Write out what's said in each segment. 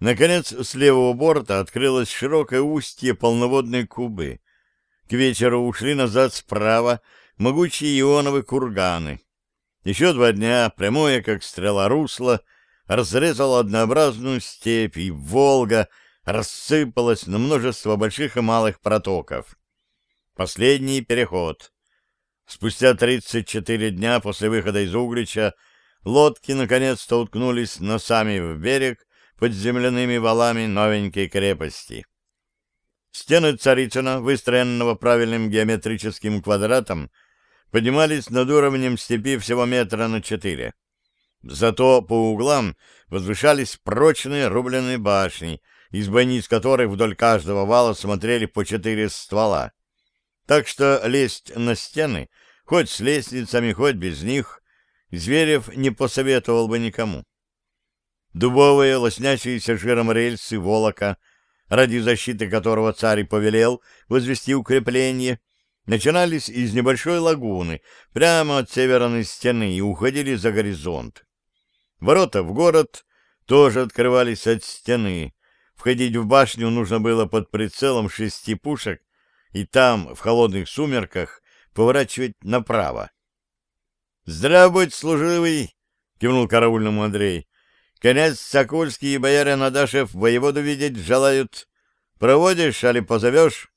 Наконец, с левого борта открылось широкое устье полноводной Кубы. К вечеру ушли назад справа могучие ионовые курганы. Еще два дня, прямое, как стрела русла, разрезала однообразную степь, и Волга рассыпалась на множество больших и малых протоков. Последний переход. Спустя 34 дня после выхода из Углича лодки наконец-то уткнулись носами в берег под земляными валами новенькой крепости. Стены Царицына, выстроенного правильным геометрическим квадратом, поднимались над уровнем степи всего метра на четыре. Зато по углам возвышались прочные рубленые башни, из бойниц которых вдоль каждого вала смотрели по четыре ствола. Так что лезть на стены, хоть с лестницами, хоть без них, Зверев не посоветовал бы никому. Дубовые, лоснящиеся жиром рельсы Волока, ради защиты которого царь повелел возвести укрепление, начинались из небольшой лагуны, прямо от северной стены и уходили за горизонт. Ворота в город тоже открывались от стены. Входить в башню нужно было под прицелом шести пушек, и там, в холодных сумерках, поворачивать направо. — Здравствуй, служивый! — кивнул караульному Андрей. — Князь Сокольский и боярин Надашев воеводу видеть желают. Проводишь, али позовешь?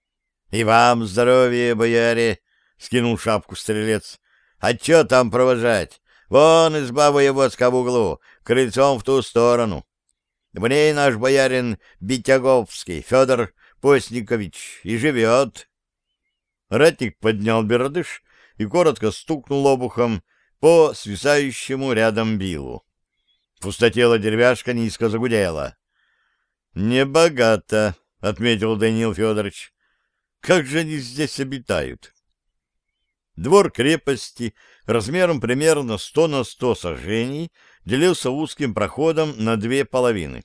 — И вам здоровье, бояре! — скинул шапку стрелец. — А чё там провожать? Вон изба воеводская в углу, крыльцом в ту сторону. В ней наш боярин Битяговский, Федор Постникович, и живет. Ратник поднял бердыш и коротко стукнул обухом по свисающему рядом билу. Пустотела деревяшка низко загудела. — Небогато, — отметил Даниил Федорович. — Как же они здесь обитают? Двор крепости размером примерно сто на сто сажений делился узким проходом на две половины.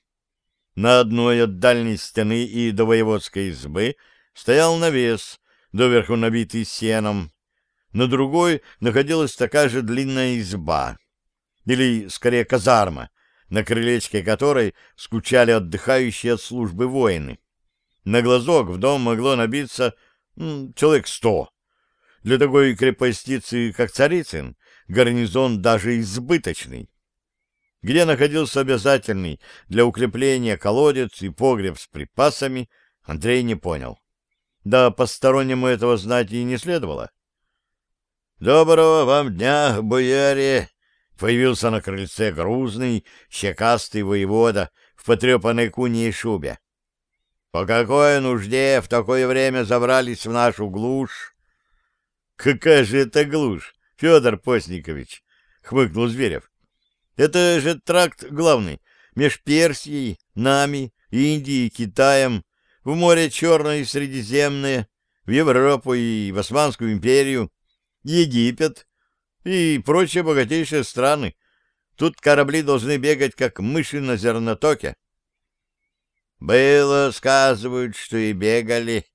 На одной от дальней стены и до воеводской избы стоял навес, доверху набитый сеном. На другой находилась такая же длинная изба, или, скорее, казарма, на крылечке которой скучали отдыхающие от службы воины. На глазок в дом могло набиться м, человек сто. Для такой крепостицы, как Царицын, гарнизон даже избыточный где находился обязательный для укрепления колодец и погреб с припасами, Андрей не понял. Да постороннему этого знать и не следовало. «Доброго вам дня, бояре!» Появился на крыльце грузный, щекастый воевода в потрепанной куне и шубе. «По какой нужде в такое время забрались в нашу глушь?» «Какая же это глушь, Федор Постникович!» — хмыкнул Зверев. Это же тракт главный, меж Персией, нами, Индией, Китаем, в море Черное и Средиземное, в Европу и в Османскую империю, Египет и прочие богатейшие страны. Тут корабли должны бегать, как мыши на зернотоке. Было, сказывают, что и бегали.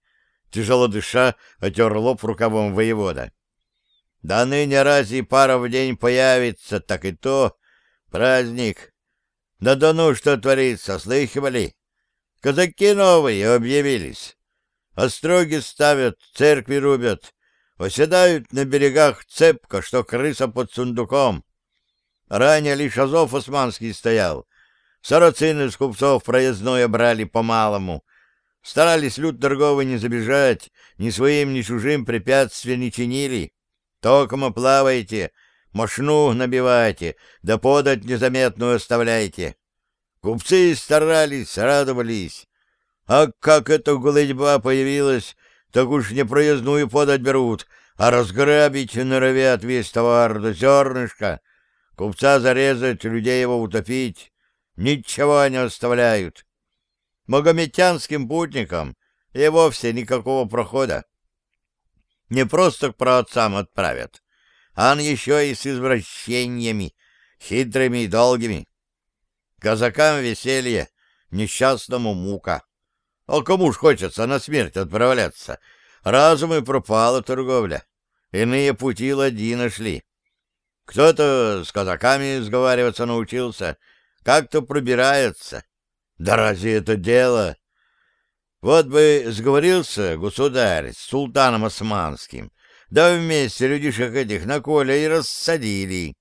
Тяжело дыша, отер лоб рукавом воевода. Да ныне разве пара в день появится, так и то Праздник. Да да ну, что творится, слыхивали? Казаки новые объявились. Остроги ставят, церкви рубят, оседают на берегах цепко, что крыса под сундуком. Ранее лишь Азов Османский стоял. Сарацины с купцов проездное брали по-малому. Старались люд торговый не забежать, ни своим, ни чужим препятствия не чинили. Током плавайте, мошну набивайте, да подать незаметную оставляйте. Купцы старались, радовались. А как эта голодьба появилась, так уж не проездную подать берут, а разграбить норовят весь товар до зернышка, купца зарезать, людей его утопить. Ничего не оставляют. Магометянским путникам и вовсе никакого прохода. Не просто к праотцам отправят, он еще и с извращениями, хитрыми и долгими. Казакам веселье, несчастному мука. А кому ж хочется на смерть отправляться? Разум и пропала торговля. Иные пути ладьи нашли. Кто-то с казаками сговариваться научился, как-то пробирается. Да разве это дело? Вот бы сговорился государь с султаном османским, да вместе людишек этих на коле и рассадили.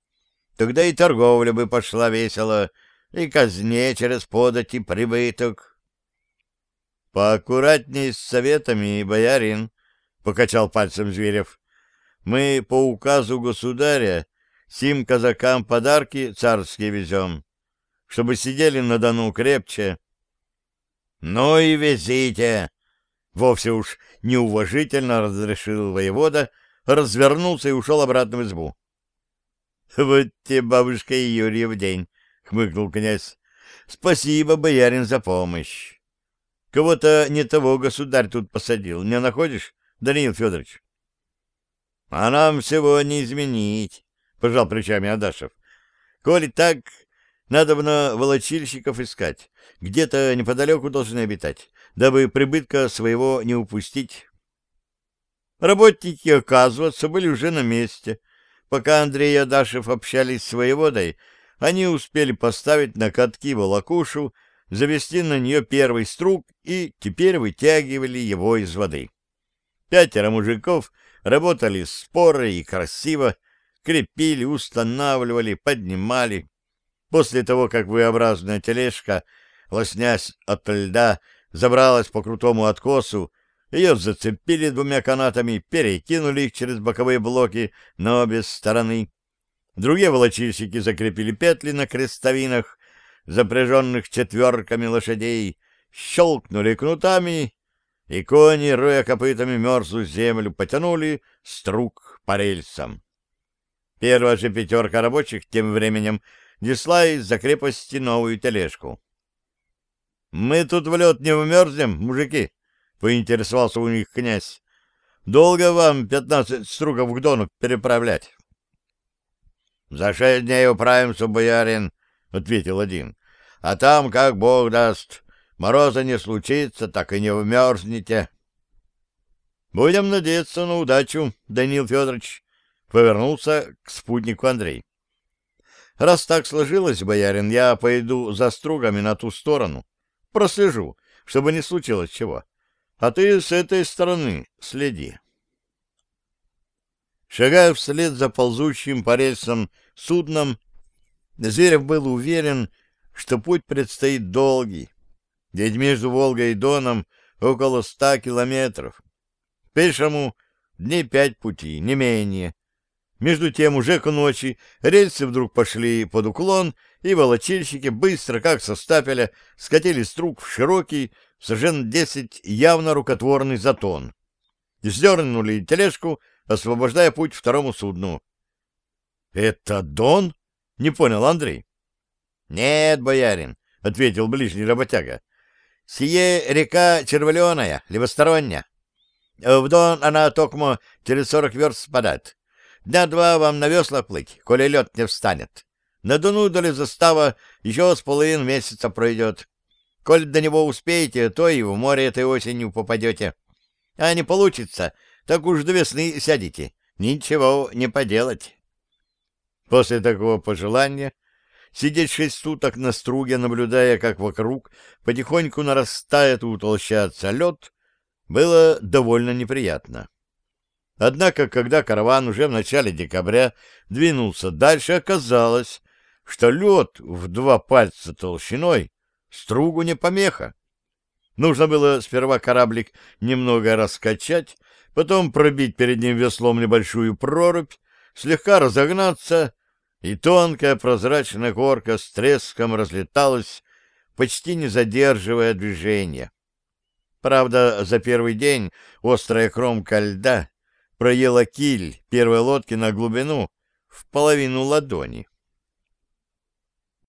Тогда и торговля бы пошла весело, и казне через подать и прибыток. — Поаккуратней с советами, боярин, — покачал пальцем Зверев. — Мы по указу государя сим казакам подарки царские везем, чтобы сидели на Дону крепче. — Ну и везите! — вовсе уж неуважительно разрешил воевода, развернулся и ушел обратно в избу. — Вот тебе бабушка и Юрий в день, — хмыкнул князь. — Спасибо, боярин, за помощь. Кого-то не того государь тут посадил, не находишь, Даниил Федорович? — А нам всего не изменить, — пожал плечами Адашев. — Коли так, надо бы волочильщиков искать. Где-то неподалеку должны обитать, дабы прибытка своего не упустить. Работники, оказывается, были уже на месте. Пока Андрей и Адашев общались с воеводой, они успели поставить на катки волокушу, завести на нее первый струк и теперь вытягивали его из воды. Пятеро мужиков работали споро и красиво, крепили, устанавливали, поднимали. После того, как V-образная тележка, лоснясь от льда, забралась по крутому откосу, ее зацепили двумя канатами, перекинули их через боковые блоки на обе стороны. Другие волочильщики закрепили петли на крестовинах, запряженных четверками лошадей, щелкнули кнутами, и кони, роя копытами мерзлую землю, потянули струк по рельсам. Первая же пятерка рабочих тем временем несла из-за крепости новую тележку. — Мы тут в лед не умерзнем, мужики? — поинтересовался у них князь. — Долго вам пятнадцать стругов к дону переправлять? — За шесть дней управимся, боярин, — ответил один. — А там, как бог даст, мороза не случится, так и не умерзнете. — Будем надеяться на удачу, Данил Федорович, — повернулся к спутнику Андрей. — Раз так сложилось, боярин, я пойду за стругами на ту сторону. Прослежу, чтобы не случилось чего. А ты с этой стороны следи. Шагая вслед за ползущим по рельсам судном, Зверев был уверен, что путь предстоит долгий, ведь между Волгой и Доном около ста километров. Пешему дней пять пути, не менее. Между тем уже к ночи рельсы вдруг пошли под уклон, и волочильщики быстро, как со стапеля, скатили струк в широкий, совершенно десять явно рукотворный затон. И сдернули тележку, освобождая путь второму судну. — Это Дон? — не понял Андрей. — Нет, боярин, — ответил ближний работяга. — Сие река Червленая, левосторонняя. В Дон она токмо через сорок верст спадает. Дня два вам на веслах плыть, коли лед не встанет. На Дону до застава еще с половин месяца пройдет. Коль до него успеете, то и в море этой осенью попадете. А не получится, так уж до весны сядете. Ничего не поделать. После такого пожелания сидеть шесть суток на струге, наблюдая, как вокруг потихоньку нарастает и утолщается лед, было довольно неприятно. Однако, когда караван уже в начале декабря двинулся дальше, оказалось, что лед в два пальца толщиной стругу не помеха. Нужно было сперва кораблик немного раскачать, потом пробить перед ним веслом небольшую прорубь, слегка разогнаться, и тонкая прозрачная корка с треском разлеталась, почти не задерживая движения. Правда, за первый день острая кромка льда проела киль первой лодки на глубину в половину ладони.